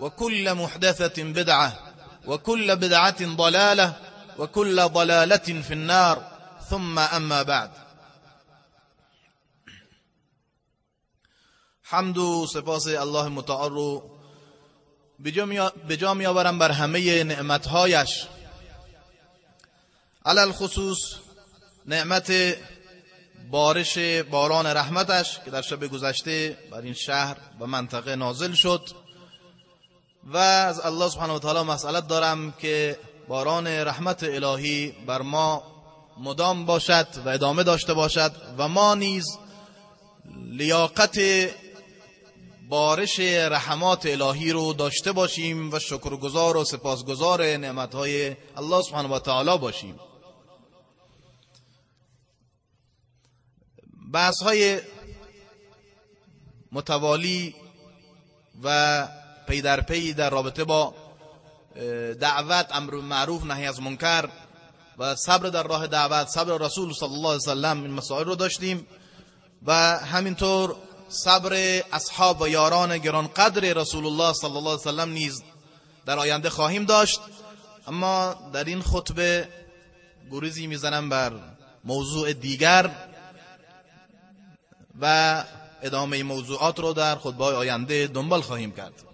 وكل محدثة بدعة وكل بدعة ضلالة وكل ضلالة في النار. ثم أما بعد. حمد و سپاس الله متعال رو به جا می آورم بر همه نعمتهایش. علل خصوص نعمت بارش باران رحمتش که در شب گذشته بر این شهر و منطقه نازل شد. و از الله سبحانه و تعالی مسئلت دارم که باران رحمت الهی بر ما مدام باشد و ادامه داشته باشد و ما نیز لیاقت بارش رحمات الهی رو داشته باشیم و شکرگزار و سپاسگزار نعمتهای الله سبحانه و تعالی باشیم. بحث های متوالی و پی در پی در رابطه با دعوت امر معروف نهی از منکر و صبر در راه دعوت صبر رسول صلی الله علیه وسلم این مسائل رو داشتیم و همینطور صبر اصحاب و یاران گرانقدر رسول الله صلی الله علیه وسلم نیز در آینده خواهیم داشت. اما در این خطبه گریزی می‌زنم بر موضوع دیگر و ادامه موضوعات رو در خطبه آینده دنبال خواهیم کرد.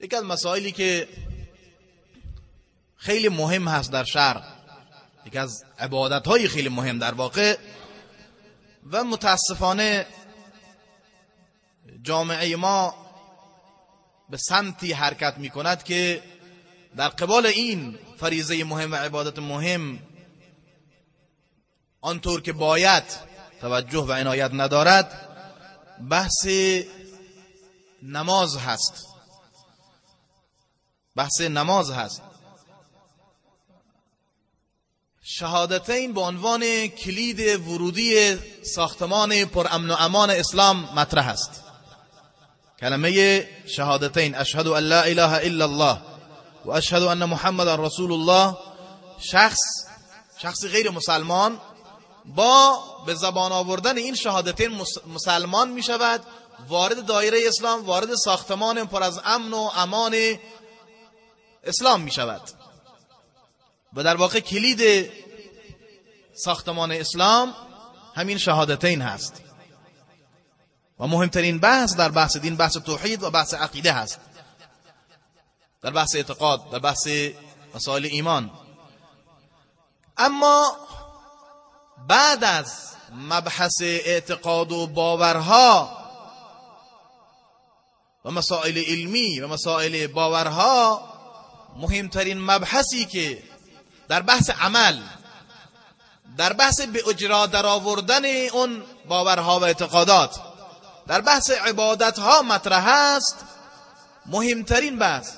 یکی از مسائلی که خیلی مهم هست در شرق یکی از عبادت های خیلی مهم در واقع و متاسفانه جامعه ما به سمتی حرکت می کند که در قبال این فریضه مهم و عبادت مهم آنطور که باید توجه و عنایت ندارد بحث نماز هست. بحث نماز هست. شهادتین به عنوان کلید ورودی ساختمان پر امن و امان اسلام مطرح است. کلمه شهادتین اشهد ان لا اله الا الله و اشهد ان محمد رسول الله شخص شخص غیر مسلمان با به زبان آوردن این شهادتین مسلمان می شود وارد دایره اسلام وارد ساختمان پر از امن و امان اسلام می شود و در واقع کلید ساختمان اسلام همین شهادتین هست. و مهمترین بحث در بحث دین بحث توحید و بحث عقیده هست. در بحث اعتقاد در بحث مسائل ایمان. اما بعد از مبحث اعتقاد و باورها و مسائل علمی و مسائل باورها مهمترین مبحثی که در بحث عمل در بحث به اجرا در آوردن اون باورها و اعتقادات در بحث عبادت ها مطرح است. مهمترین بحث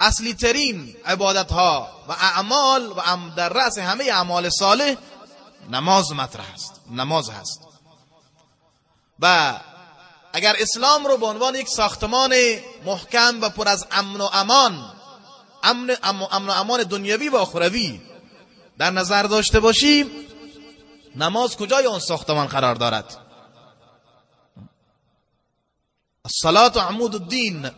اصلی ترین عبادت ها و اعمال و در رأس همه اعمال صالح نماز مطرح است نماز هست. و اگر اسلام رو به عنوان یک ساختمان محکم و پر از امن و امان امن, امن و امان دنیوی و اخروی در نظر داشته باشیم نماز کجای اون ساختمان قرار دارد؟ الصلاة عمود الدین.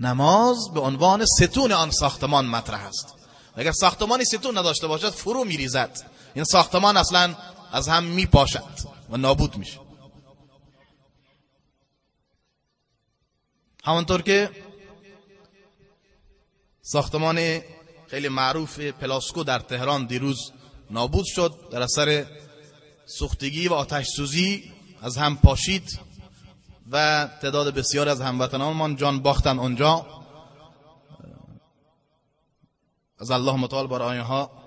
نماز به عنوان ستون آن ساختمان مطرح است. اگر ساختمانی ستون نداشته باشد فرو میریزد. این ساختمان اصلا از هم میپاشد. و نابود میشه. همانطور که ساختمان خیلی معروف پلاسکو در تهران دیروز نابود شد در اثر سوختگی و آتش سوزی از هم پاشید و تعداد بسیار از هموطنانمان جان باختن اونجا. از الله متعال برای آنها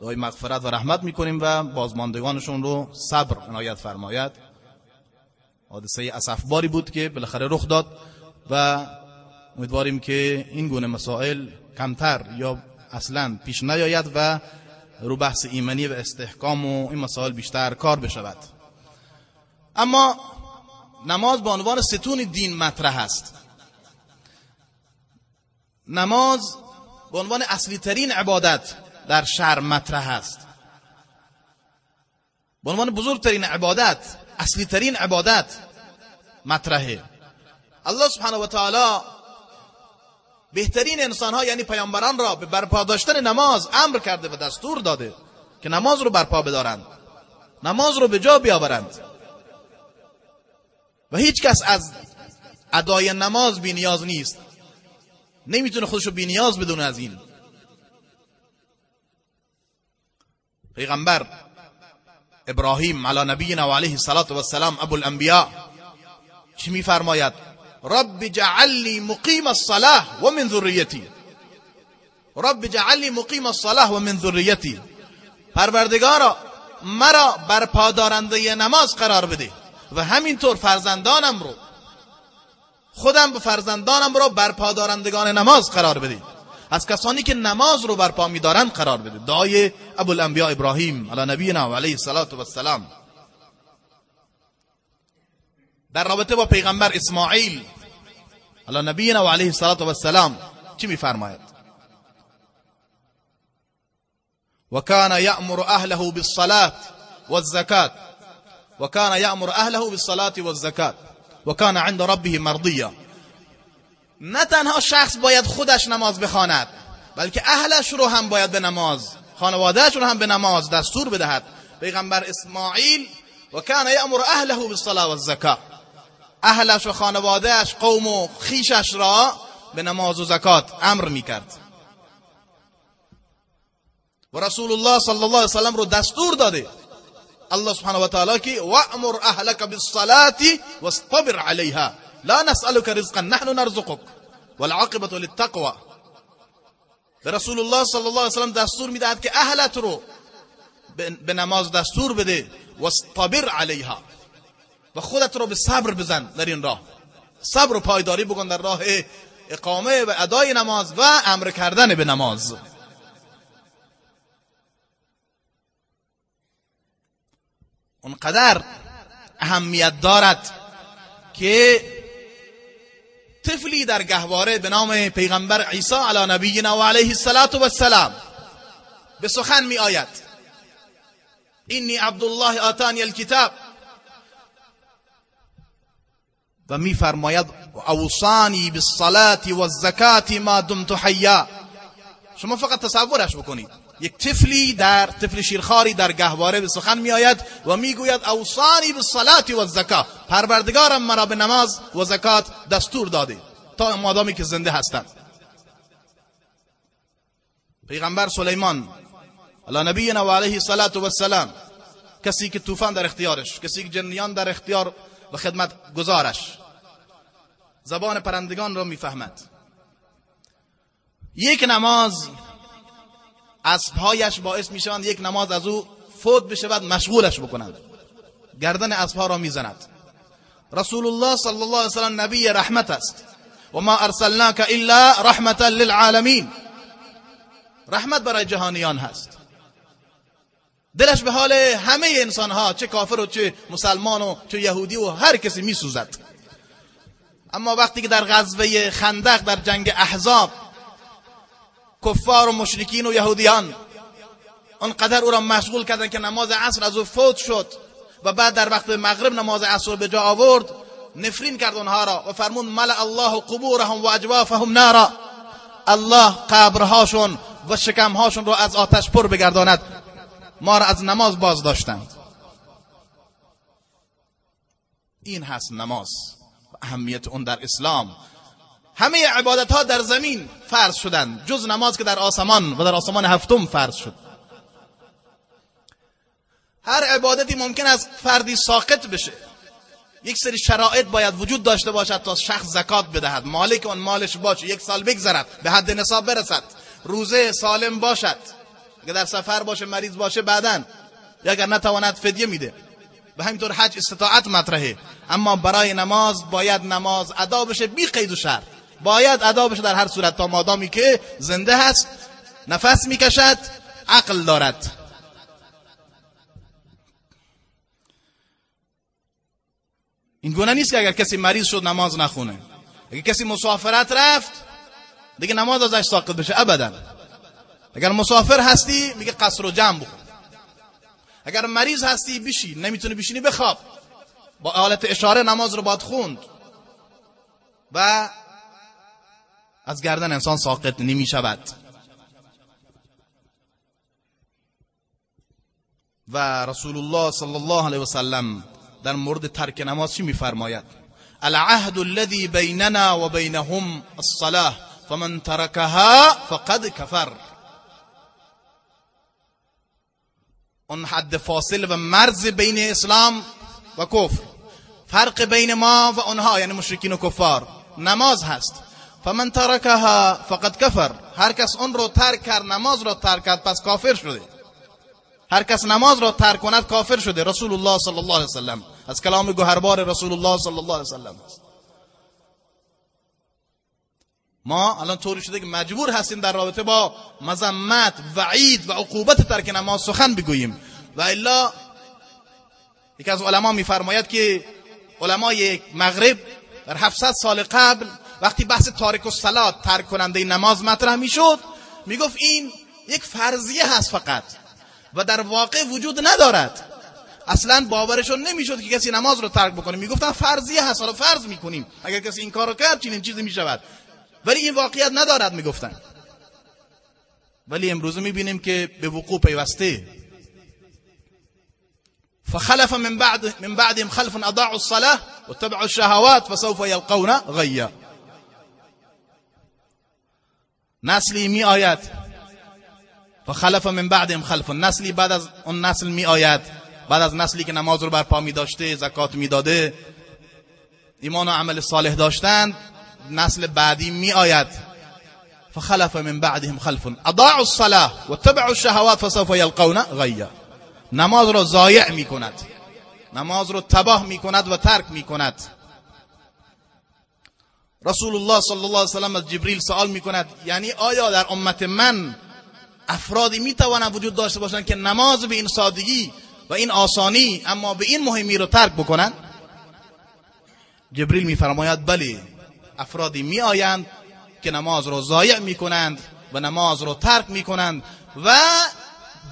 دعای مغفرت و رحمت می‌کنیم و بازماندگانشون رو صبر عنایت فرماید. حادثه اسفباری بود که بالاخره رخ داد و امیدواریم که این گونه مسائل کمتر یا اصلا پیش نیاید و رو بحث ایمنی و استحکام و این مسائل بیشتر کار بشود. اما نماز به عنوان ستون دین مطرح است. نماز به عنوان اصلی ترین عبادت در شهر مطرح است. به عنوان بزرگترین عبادت اصلی ترین عبادت مطرحه. الله سبحانه و تعالی بهترین انسان ها یعنی پیامبران را به برپا داشتن نماز امر کرده و دستور داده که نماز رو برپا بدارند نماز رو به جا بیاورند. و هیچ کس از ادای نماز بی نیاز نیست. نمی‌تونه خودشو بی نیاز بدونه از این. پیغمبر ابراهیم علی نبینا و علیه الصلاة و السلام ابو الانبیاء چی میفرماید؟ رب جعلنی مقیم الصلاة و من ذریتی. رب جعلنی مقیم الصلاة و من ذریتی. پروردگارا مرا بر پادارنده نماز قرار بده و همینطور فرزندانم رو خودم به فرزندانم رو بر پادارندگان نماز قرار بده از کسانی که نماز رو برپا میدارند قرار بده. دعای ابو الانبیاء ابراهیم علی نبینا و علیه الصلاة و السلام در رابطه با پیغمبر اسماعیل علی نبینا و علیه الصلاة و السلام چی میفرماید؟ وكان يأمر أهله بالصلاة والزكاة وكان يأمر أهله بالصلاة والزكاة وكان عند ربه مرضيا نه تنها شخص باید خودش نماز بخواند بلکه اهلش رو هم باید به نماز خانوادهش رو هم به نماز دستور بدهد. پیغمبر اسماعیل و کان یامر اهله بالصلاه والزکات اهلش و خانوادهش قوم و خیشش را به نماز و زکات امر می‌کرد. و رسول الله صلی الله علیه وسلم رو دستور داده. الله سبحانه و تعالی که وامر اهلك بالصلاه واصطبر عليها لا نسألك رزقا نحن نرزقك. والعاقبة للتقوى. به رسول الله صلی الله علیه وسلم دستور می‌دهد که اهلت رو به نماز دستور بده واصطبر علیها و خودت رو به صبر بزن در این راه صبر و پایداری بکن در راه اقامه و ادای نماز و امر کردن به نماز اونقدر اهمیت دارد که طفلی در گهواره به نام پیغمبر عیسی علی نبینا و علیه السلام به سخن می آید. اینی عبدالله آتانی الكتاب و می فرماید اوصانی بالصلاة والزکات ما دمت حیا. شما فقط تصورش بکنید. یک طفلی در طفل شیرخاری در گهواره به سخن می آید و می گوید اوصانی بالصلاة والزکات پروردگارم مرا به نماز و زکات دستور داده. تا مادامی که زنده هستند. پیغمبر سلیمان علی نبینا و علیه الصلاة والسلام کسی که طوفان در اختیارش کسی که جنیان در اختیار و خدمت گزارش زبان پرندگان را می‌فهمد. یک نماز اسبهایش باعث می‌شوند یک نماز از او فوت بشود مشغولش بکنند. گردن اسبها را می‌زند. رسول الله صلی الله علیه وسلم نبی رحمت است. و ما ارسلناک الا رحمتا للعالمین. رحمت برای جهانیان هست. دلش به حال همه انسان ها چه کافر و چه مسلمان و چه یهودی و هر کسی میسوزد. اما وقتی که در غزوه خندق در جنگ احزاب کفار و مشرکین و یهودیان. آنقدر او را مشغول کردن که نماز عصر از او فوت شد و بعد در وقت مغرب نماز عصر به جا آورد نفرین کرد اونها را و فرمون ملع الله قبورهم و اجوافهم نارا. الله قبرهاشون و شکمهاشون رو از آتش پر بگرداند. ما را از نماز باز داشتند این هست نماز و اهمیت اون در اسلام. همه عبادت ها در زمین فرض شدند جز نماز که در آسمان و در آسمان هفتم فرض شد. هر عبادتی ممکن است فردی ساقط بشه. یک سری شرایط باید وجود داشته باشد تا شخص زکات بدهد. مالک اون مالش باشه یک سال بگذرد به حد نصاب برسد. روزه سالم باشد. اگر در سفر باشه مریض باشه بعدا. یا اگر نتواند فدیه میده. به همینطور حج استطاعت مطرحه. اما برای نماز باید نماز ادا بشه بی قید و شرط. باید ادا بشه در هر صورت تا مادامی که زنده هست نفس می‌کشد عقل دارد. این گونه نیست که اگر کسی مریض شد نماز نخونه. اگر کسی مسافرت رفت دیگه نماز ازش ساقط بشه ابدا. اگر مسافر هستی میگه قصر و جمع بکن. اگر مریض هستی بشی نمی‌تونی بشینی بخواب. با حالت اشاره نماز رو باید خوند. و از گردن انسان ساقط نمی شود و رسول الله صلی الله علیه وسلم در مورد ترک نماز چی میفرماید؟ العهد الذي بيننا وبينهم الصلاه فمن تركها فقد كفر اون حد فاصل و مرز بین اسلام و کفر. فرق بین ما و اونها یعنی مشرکین و کفار. نماز هست. فمن ترکها فقد کفر هر کس اون رو ترک کرد نماز رو ترک کرد پس کافر شده. هر کس نماز را ترک کند کافر شده. رسول الله صلی الله علیه وسلم. از کلام گوهربار رسول الله صلی الله علیه وسلم. ما الان طوری شده که مجبور هستیم در رابطه با مذمت وعید و عقوبت ترک نماز سخن بگوییم. و الا یکی از علما میفرماید که علمای مغرب در 700 سال قبل وقتی بحث تارک و صلات ترک کننده نماز مطرح می‌شد می‌گفت این یک فرضیه هست فقط و در واقع وجود ندارد. اصلا باورشون نمی‌شد که کسی نماز رو ترک بکنه. می‌گفتن فرضیه هست حالا فرض می‌کنیم. اگر کسی این کارو کرد چنین چیزی می‌شود. ولی این واقعیت ندارد می‌گفتن. ولی امروز می‌بینیم که به وقوع پیوسته. فخلف من بعد من بعدهم خلف اضاعوا الصلاه واتبعوا الشهوات فسوف يلقون غيا. نسلی می آید. فخلف من بعدهم خلف نسلی بعد از اون نسل می آید. بعد از نسلی که نماز رو برپا می داشته زکات می داده ایمان و عمل صالح داشتند نسل بعدی می آید. فخلف من بعدهم خلف. اضاعوا الصلاه واتبعوا الشهوات فسوف يلقون غيا نماز رو ضایع می کند. نماز رو تباه می کند و ترک می کند. رسول الله صلی الله علیه وسلم از جبریل سوال می کند یعنی آیا در امت من افرادی می توانند وجود داشته باشند که نماز به این سادگی و این آسانی اما به این مهمی رو ترک بکنند جبریل میفرماید بله افرادی می آیند که نماز رو ضایع می کنند و نماز رو ترک می کنند و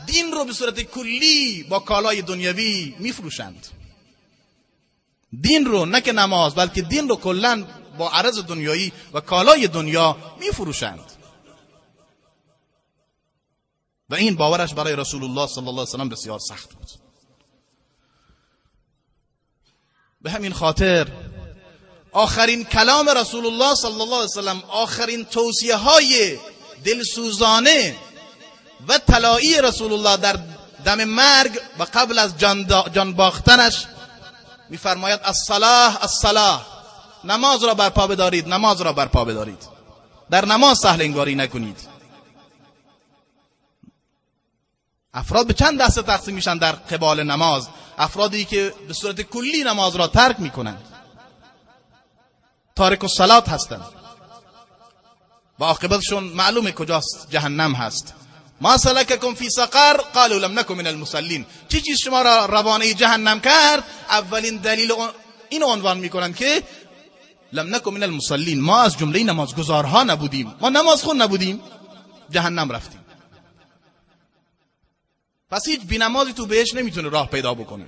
دین رو به صورت کلی با کالای دنیوی می فروشند دین رو نه که نماز بلکه دین رو کلا با عرض دنیایی و کالای دنیا می فروشند و این باورش برای رسول الله صلی الله علیه وسلم بسیار سخت بود. به همین خاطر آخرین کلام رسول الله صلی الله علیه وسلم آخرین توصیه های دلسوزانه و طلایی رسول الله در دم مرگ و قبل از جان باختنش میفرماید الصلاه الصلاه نماز را برپا بدارید نماز را برپا بدارید. در نماز سهل انگاری نکنید. افراد به چند دسته تقسیم میشن در قبال نماز. افرادی که به صورت کلی نماز را ترک می‌کنند. تارک الصلات هستند. و عاقبتشون معلومه کجاست؟ جهنم هست. ما سلککم فی سقر قالوا لم نکن من المصلین. چی چیز شما را روانه جهنم کرد؟ اولین دلیل این عنوان می‌کنند که لم نکن من المصلین. ما از جمله نمازگزارها نبودیم. ما نماز خون نبودیم. جهنم رفتیم. پس هیچ بینمازی تو بهش نمی‌تونه راه پیدا بکنه.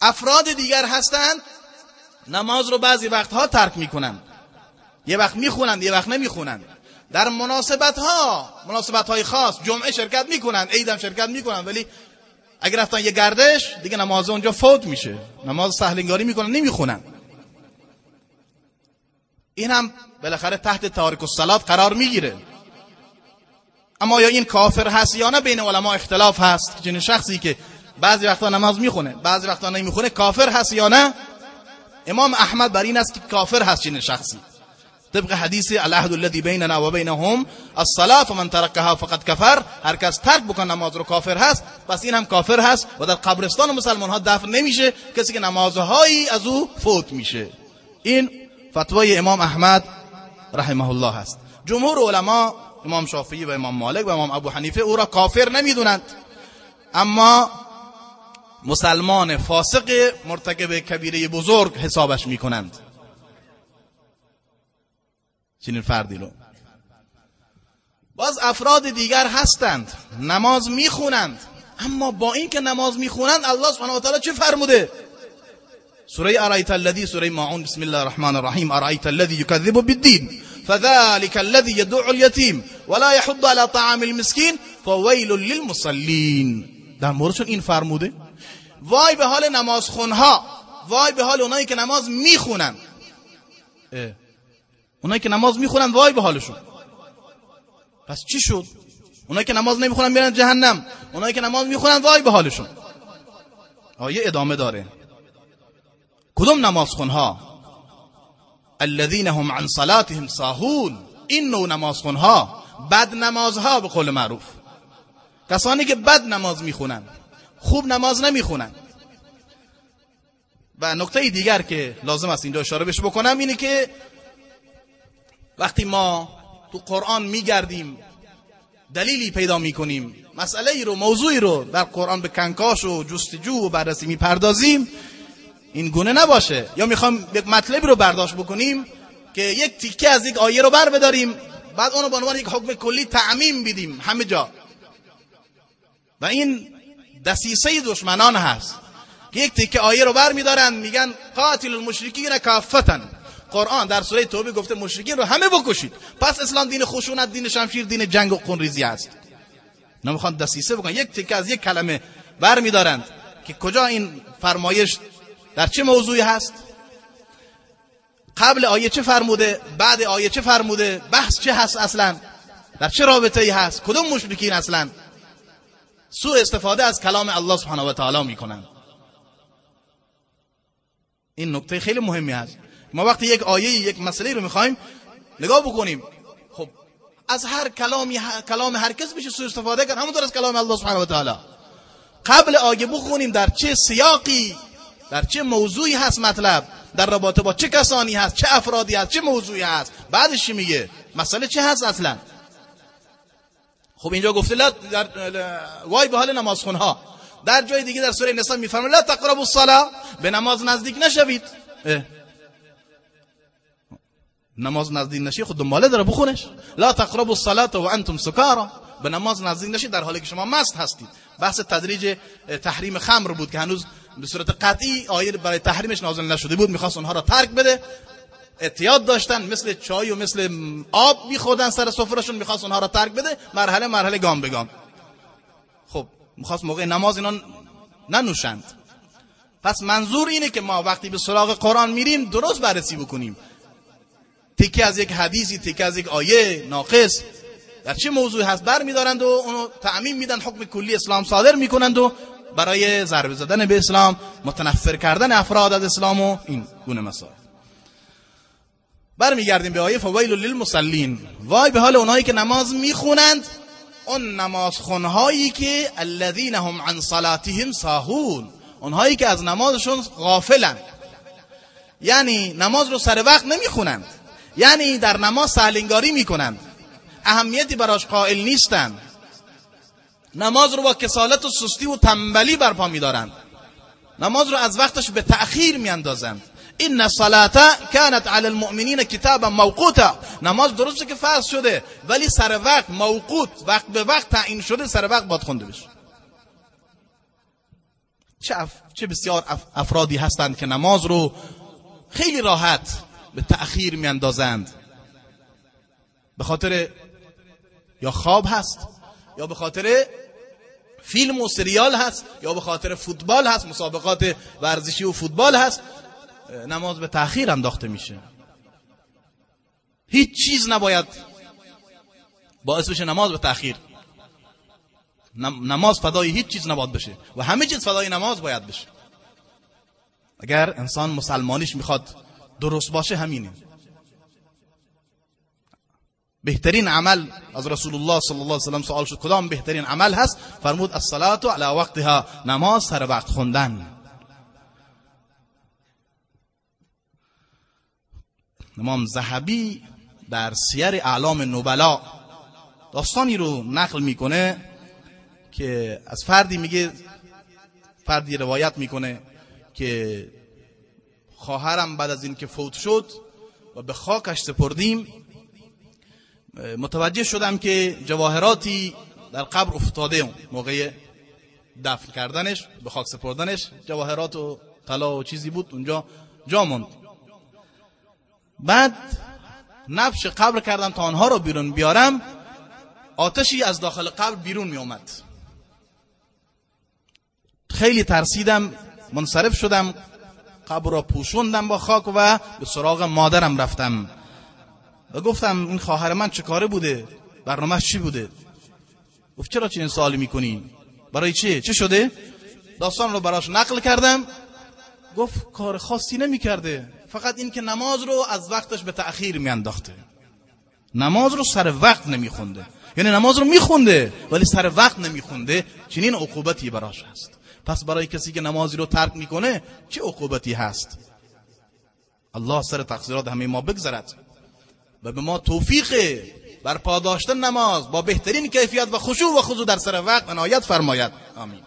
افراد دیگر هستند نماز رو بعضی وقتها ترک می‌کنند یه وقت می‌خونند یه وقت نمی‌خونند. در مناسبت ها مناسبت های خاص جمعه شرکت می‌کنند عیدم شرکت می‌کنند ولی اگر رفتن یه گردش دیگه نماز اونجا فوت میشه. نماز سهلنگاری می‌کنن نمی‌خونن. این هم بالاخره تحت تارک الصلات قرار می‌گیره. اما یا این کافر هست یا نه بین علما اختلاف هست. چنین شخصی که بعضی وقتا نماز می‌خونه بعضی وقتا نمی‌خونه کافر هست یا نه؟ امام احمد بر این است که کافر هست چنین شخصی. طبق حدیث العهد الذي بيننا وبينهم الصلاه فمن تركها فقد كفر هر کس ترک بکنه نماز رو کافر هست. پس این هم کافر هست و در قبرستان مسلمان ها دفن نمیشه. کسی که نمازهایی از او فوت میشه. این فتوای امام احمد رحمه الله هست. جمهور علما امام شافعی و امام مالک و امام ابو حنیفه او را کافر نمی‌دونند. اما مسلمان فاسق مرتکب کبیره بزرگ حسابش می‌کنند. چنین فردی رو. باز افراد دیگر هستند نماز می‌خونند اما با این که نماز می‌خونند الله سبحانه و تعالی چه فرموده؟ سوره ارایت الذی سوره ماعون بسم الله الرحمن الرحیم ارایت الذی یکذب بالدین فذلك الذي يدعو اليتيم ولا يحض على طعام المسكين فويل للمصلين در موردشون این فرموده وای به حال نماز خونها وای به حال اونایی که نماز می‌خونن. اونایی که نماز می‌خونن وای به حالشون. پس چی شد؟ اونایی که نماز نمی‌خونن میرن جهنم. اونایی که نماز می‌خونن وای به حالشون. آیه ادامه داره. کدوم نماز خونها؟ الذين هم عن صلاتهم ساهون. این نوع نماز خونها بد نمازها به قول معروف. کسانی که بد نماز می‌خونن خوب نماز نمی‌خونن. و نکته دیگر که لازم است اینجا اشاره بشه بکنم اینه که وقتی ما تو قرآن میگردیم دلیلی پیدا می‌کنیم مسئله ای رو موضوعی رو در قرآن به کنکاش و جستجو و بررسی می‌پردازیم این گونه نباشه. یا می‌خوام یک مطلبی رو برداشت بکنیم که یک تیکه از یک آیه رو بر بداریم بعد اونو به عنوان یک حکم کلی تعمیم بدیم. همه جا. و این دسیسه دشمنان هست که یک تیکه آیه رو بر میدارن میگن قاتل المشرکین کافتن. قرآن در سوره توبه گفته مشرکین رو همه بکشید. پس اسلام دین خشونت دین شمشیر دین جنگ و خونریزی است. نمی‌خوان دسیسه بکنن. یک تیکه از یک کلمه بر میدارند که کجا این فرمایش در چه موضوعی هست؟ قبل آیه چه فرموده؟ بعد آیه چه فرموده؟ بحث چه هست اصلا؟ در چه رابطه ای هست؟ کدوم مشرکین اصلا؟ سوء استفاده از کلام الله سبحانه و تعالی می‌کنن. این نکته خیلی مهمی هست. ما وقتی یک آیه یک مسئله رو می‌خوایم نگاه بکنیم. خب از هر کلامی کلام هر کس بشه سوء استفاده کرد. همونطور از کلام الله سبحانه و تعالی. قبل آیه بخونیم در چه سیاقی در چه موضوعی هست مطلب در رابطه با چه کسانی هست چه افرادی هست چه موضوعی هست. بعدش چی میگه؟ مسئله چه هست اصلا؟ خب اینجا گفته لا در وای به حال نمازخونها در جای دیگه در سوره نساء میفرمه لا تقربوا الصلاه به نماز نزدیک نشوید. نماز نزدیک نشی خود دنباله داره بخونش. لا تقربوا الصلاه وانتم سکارا. به نماز نزدیک نشید در حالی که شما مست هستید. بحث تدریج تحریم خمر بود که هنوز به صورت قطعی آیه برای تحریمش نازل نشده بود. می‌خواست اونها را ترک بده. اعتیاد داشتن مثل چای و مثل آب میخوردن سر سفرشون می‌خواست اونها را ترک بده. مرحله مرحله گام به گام. خب می‌خواست موقع نماز اینا ننوشند. پس منظور اینه که ما وقتی به سراغ قرآن میریم درست بررسی بکنیم. تیکه از یک حدیثی تیکه از یک آیه ناقص. در چه موضوعی هست؟ بر میدارند و اونو تعمیم میدن حکم کلی اسلام صادر می‌کنند و برای ضربه زدن به اسلام متنفر کردن افراد از اسلام و این گونه مسائل. برمیگردیم به آیه فویل للمصلین. وای به حال اونایی که نماز می‌خونند اون نماز خونهایی که الذين هم عن صلاتهم ساهون. اونهایی که از نمازشون غافلند یعنی نماز رو سر وقت نمی‌خونند. یعنی در نماز سهلنگاری می‌کنند اهمیتی براش قائل نیستند نماز رو با کسالت و سستی و تنبلی برپا میدارند نماز رو از وقتش به تأخیر میاندازند این الصلاه كانت على المؤمنین کتابا موقوتا. نماز درسته که فرض شده ولی سر وقت موقوت وقت به وقت تعیین شده سر وقت باید خونده بشه. چه, چه بسیار افرادی هستند که نماز رو خیلی راحت به تأخیر میاندازند. به خاطر یا خواب هست یا به خاطر فیلم و سریال هست یا به خاطر فوتبال هست مسابقات ورزشی و فوتبال هست نماز به تأخیر انداخته میشه. هیچ چیز نباید باعث بشه نماز به تأخیر. نماز فدای هیچ چیز نباید بشه و همه چیز فدای نماز باید بشه. اگر انسان مسلمانیش می‌خواد درست باشه همینه. بهترین عمل از رسول الله صلی الله علیه وسلم سوال شد. کدام بهترین عمل هست؟ فرمود الصلاه علی وقتها نماز سر وقت خوندن. امام زهبی در سیر اعلام نوبلا داستانی رو نقل می‌کنه که از فردی میگه فردی روایت می‌کنه که خواهرم بعد از اینکه فوت شد و به خاکش سپردیم متوجه شدم که جواهراتی در قبر افتاده موقع دفن کردنش به خاک سپردنش جواهرات و طلا و چیزی بود اونجا جا موند. بعد نفش قبر کردم تا آنها رو بیرون بیارم آتشی از داخل قبر بیرون می اومد خیلی ترسیدم منصرف شدم. قبر را پوشوندم با خاک و به سراغ مادرم رفتم. و گفتم این خواهر من چه کاره بوده؟ برنامه چی بوده؟ گفت چرا چنین سوالی می‌کنی؟ برای چه چه شده؟ داستان رو براش نقل کردم. گفت کار خاصی نمی‌کرده. فقط این که نماز رو از وقتش به تأخیر میانداخته. نماز رو سر وقت نمیخونده. یعنی نماز رو میخونده ولی سر وقت نمیخونده. چنین عقوبتی براش هست. پس برای کسی که نمازی رو ترک می‌کنه چه عقوبتی هست؟ الله سر تقصیرات همه ما بگذرد و به ما توفیق بر پاداشتن نماز با بهترین کیفیت و خشوع و خضوع در سر وقت عنایت فرماید. آمین.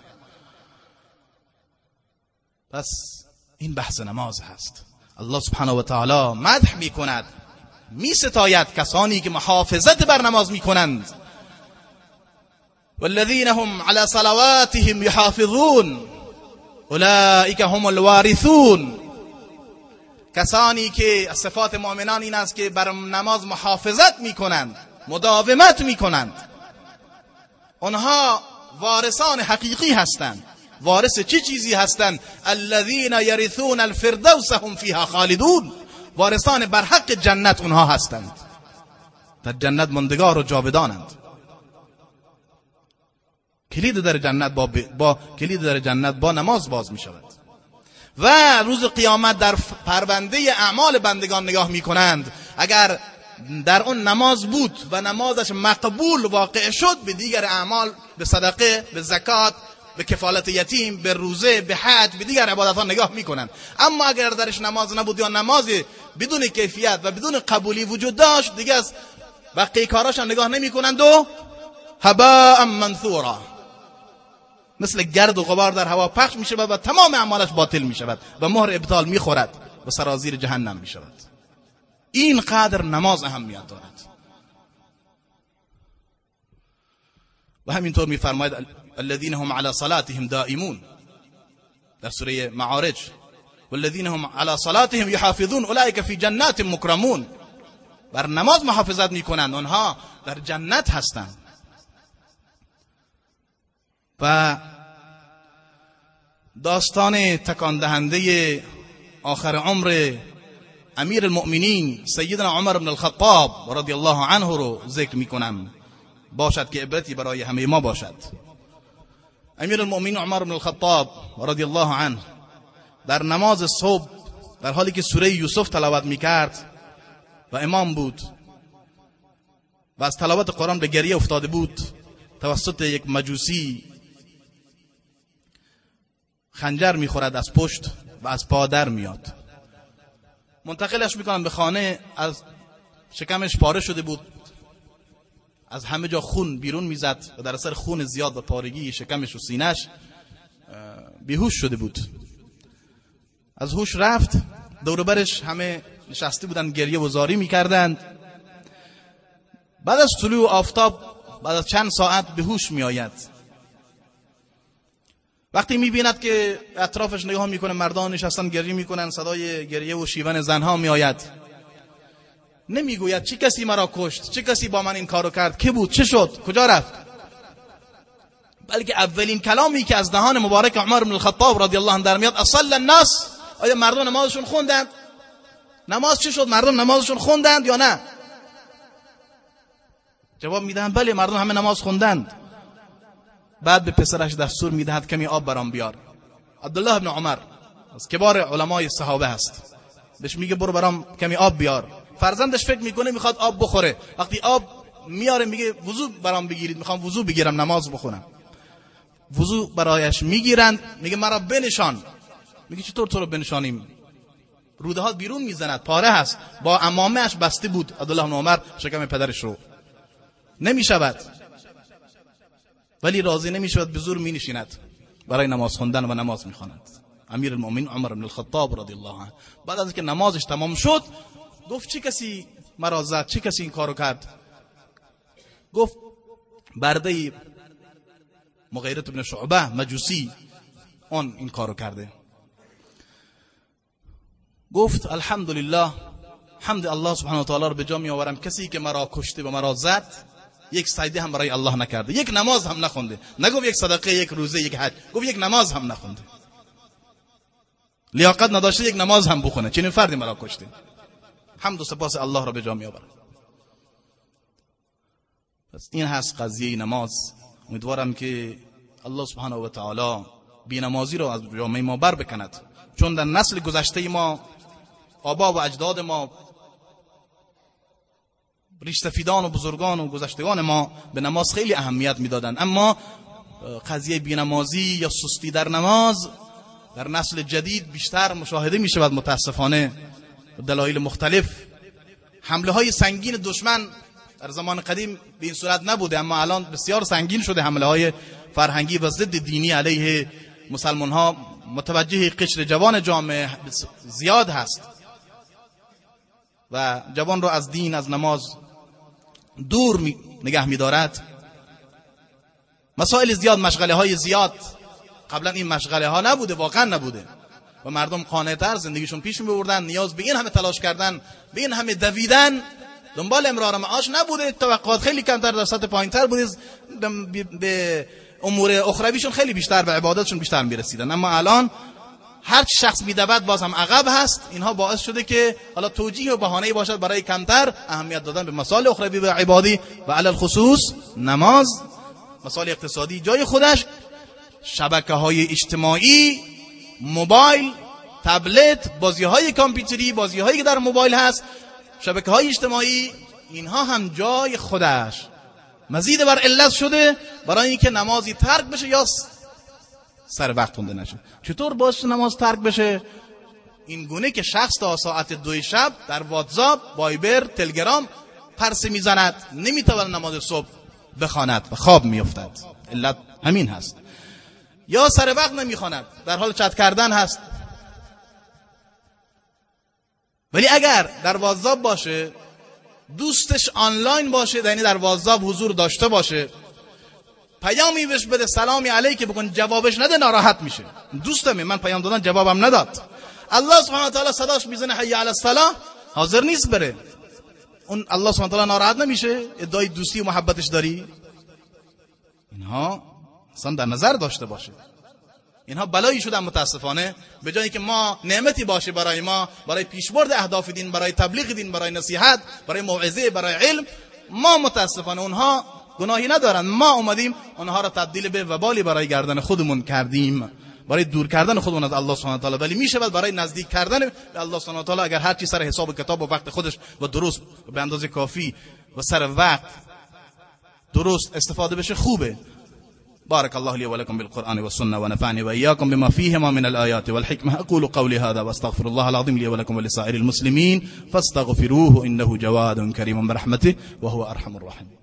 پس این بحث نماز هست. الله سبحانه و تعالی مدح می کند می ستاید کسانی که محافظت بر نماز می کنند والذین هم على صلواتهم يحافظون. اولئک هم الوارثون. کسانی که صفات مؤمنان این است که بر نماز محافظت می کنند مداومت می کنند آنها وارثان حقیقی هستند. وارث چه چیزی هستند؟ الذين يرثون الفردوس هم فيها خالدون. وارثان بر حق جنت اونها هستند. در جنت مندگار و جاودانند. کلید در جنت با, با کلید در جنت با نماز باز می شود و روز قیامت در پرونده اعمال بندگان نگاه می کنند اگر در اون نماز بود و نمازش مقبول واقع شد به دیگر اعمال به صدقه به زکات به کفالت یتیم به روزه به حج به دیگر عبادت ها نگاه می‌کنن اما اگر درش نماز نبود یا نماز بدون کیفیت و بدون قبولی وجود داشت دیگه از بقیه کاراش نگاه نمی‌کنند و هباء منثورا. مثل گرد و غبار در هوا پخش می شود و تمام اعمالش باطل می شود و مهر ابطال می خورد و سرازیر جهنم می شود. این قدر نماز اهمیت دارد. و همینطور می فرماید الذين هم على صلاتهم دائمون. در سوره معارج. والذین هم على صلاتهم يحافظون اولئك في جنات مكرمون بر نماز محافظت می‌کنند آنها در جنت هستند. و داستان تکان دهنده آخر عمر امیر المؤمنین سیدنا عمر بن الخطاب رضی الله عنه رو ذکر می‌کنم. باشد که عبرتی برای همه ما باشد. امیر المؤمنین عمر بن الخطاب رضی الله عنه در نماز صبح در حالی که سوره یوسف تلاوت می‌کرد و امام بود و از تلاوت قرآن به گریه افتاده بود توسط یک مجوسی خنجر می‌خورد از پشت و از پادر میاد. منتقلش می‌کنن به خانه از شکمش پاره شده بود. از همه جا خون بیرون می‌زد و در اثر خون زیاد و پارگی شکمش و سینش بیهوش شده بود. از هوش رفت دوربرش همه نشسته بودن گریه و زاری می‌کردند. بعد از طلوع آفتاب بعد از چند ساعت به هوش میآید. وقتی می‌بیند که اطرافش نگاه می‌کنه مردان نشستن گریه می‌کنن صدای گریه و شیون زنها میآید. نمی‌گوید چه کسی مرا کشت چه کسی با من این کارو کرد که بود چه شد کجا رفت. بلکه اولین کلامی که از دهان مبارک عمر بن الخطاب رضی الله عنه در میاد اصل الناس آیا مردم نمازشون خوندند؟ نماز چه شد؟ مردم نمازشون خوندند یا نه؟ جواب می‌دهند بله مردم همه نماز خوندند. بعد به پسرش دستور می‌دهد کمی آب برام بیار. عبدالله ابن عمر از کبار علمای صحابه هست. بهش میگه برو برام کمی آب بیار. فرزندش فکر می‌کنه می‌خواد آب بخوره. وقتی آب میاره میگه وضو برام بگیرید می‌خوام وضو بگیرم نماز بخونم. وضو برایش می‌گیرند میگه مرا بنشان. میگه چطور تو رو بنشانیم؟ روده ها بیرون می‌زند پاره هست. با امامهش بسته بود. عبدالله بن عمر شکم پدرش رو. نمی‌شود. ولی راضی نمی‌شود به زور می نشیند برای نماز خوندن و نماز می‌خواند. امیر المؤمنین عمر بن الخطاب رضی الله عنه. بعد از اینکه نمازش تمام شد گفت چه کسی مرا زد؟ چه کسی این کارو کرد؟ گفت برده مغیرت ابن شعبه مجوسی اون این کارو کرده. گفت الحمدلله حمد الله سبحانه و تعالی رو به جا می آورم کسی که مرا کشته و مرا زد یک سجده هم برای الله نکرده. یک نماز هم نخونده. نگفت یک صدقه یک روزه یک حج. گفت یک نماز هم نخونده. لیاقت نداشته یک نماز هم بخونه. چنین فردی مرا کشته. حمد و سپاس الله را به جا می آورم پس این هست قضیه نماز. امیدوارم که الله سبحانه و تعالی بینمازی را از جامعه ما بر بکند. چون در نسل گذشته ما آبا و اجداد ما ریشتفیدان و بزرگان و گذشتگان ما به نماز خیلی اهمیت می‌دادند. اما قضیه بینمازی یا سستی در نماز در نسل جدید بیشتر مشاهده می شود متاسفانه. دلایل مختلف. حمله های سنگین دشمن در زمان قدیم به این صورت نبوده اما الان بسیار سنگین شده حمله های فرهنگی و ضد دینی علیه مسلمان ها متوجه قشر جوان جامعه زیاد هست و جوان رو از دین از نماز دور می نگه میدارد. مسائل زیاد مشغله های زیاد. قبلا این مشغله ها نبوده واقعا نبوده. و مردم قانعتر زندگیشون پیش میبردن نیاز به این همه تلاش کردن به این همه دویدن. دنبال امرار معاش نبوده. توقعات خیلی کمتر در سطح پایینتر بوده. به امور اخرویشون خیلی بیشتر به عبادتشون بیشتر می‌رسیدن. اما الان هر شخص میدود باز هم عقب هست. اینها باعث شده که حالا توجیه و بهانه باشد برای کمتر اهمیت دادن به مسائل اخروی و عبادی و علل خصوص نماز مسائل اقتصادی جای خودش شبکه های اجتماعی موبایل تبلت بازی های کامپیوتری بازی هایی که در موبایل هست شبکه های اجتماعی اینها هم جای خودش. مزید بر علت شده برای اینکه نمازی ترک بشه یا سر وقت خونده نشه چطور باش نماز ترک بشه؟ این گونه که شخص تا ساعت دو شب در واتزاپ وایبر تلگرام پرسه می‌زند نمی‌تواند نماز صبح بخواند و خواب میافتد. علت همین هست. یا سر وقت نمی‌خواند در حال چت کردن هست. ولی اگر در واتزاپ باشه دوستش آنلاین باشه یعنی در واتزاپ حضور داشته باشه پیامی بهش بده سلامی علیک بکن جوابش نده ناراحت میشه. دوستمه من پیام دادن جوابم نداد. الله سبحانه و تعالی صداش می‌زنه حی علی الصلاه حاضر نیست بره. اون الله سبحانه و تعالی ناراحت نمیشه. ادعای دوستی و محبتش داری؟ اینها اصلا در نظر داشته باشه. اینها بلایی شدن متاسفانه. به جایی که ما نعمتی باشه برای ما برای پیشبرد اهداف دین برای تبلیغ دین برای نصیحت برای موعظه برای علم ما متاسفانه اونها گناهی ندارن. ما اومدیم اونها را تبدیل به وبالی برای گردن خودمون کردیم. برای دور کردن خودمون از الله سبحانه و تعالی ولی میشه برای نزدیک کردن به الله سبحانه و تعالی اگر هر چی سر حساب کتاب و وقت خودش و درست به اندازه کافی و سر وقت درست استفاده بشه خوبه. بارك الله لي ولكم بالقرآن والسنة ونفعني وإياكم بما فيهما من الآيات والحكمة أقول قولي هذا واستغفر الله العظيم لي ولكم ولسائر المسلمين فاستغفروه إنه جواد كريم برحمته وهو أرحم الراحمين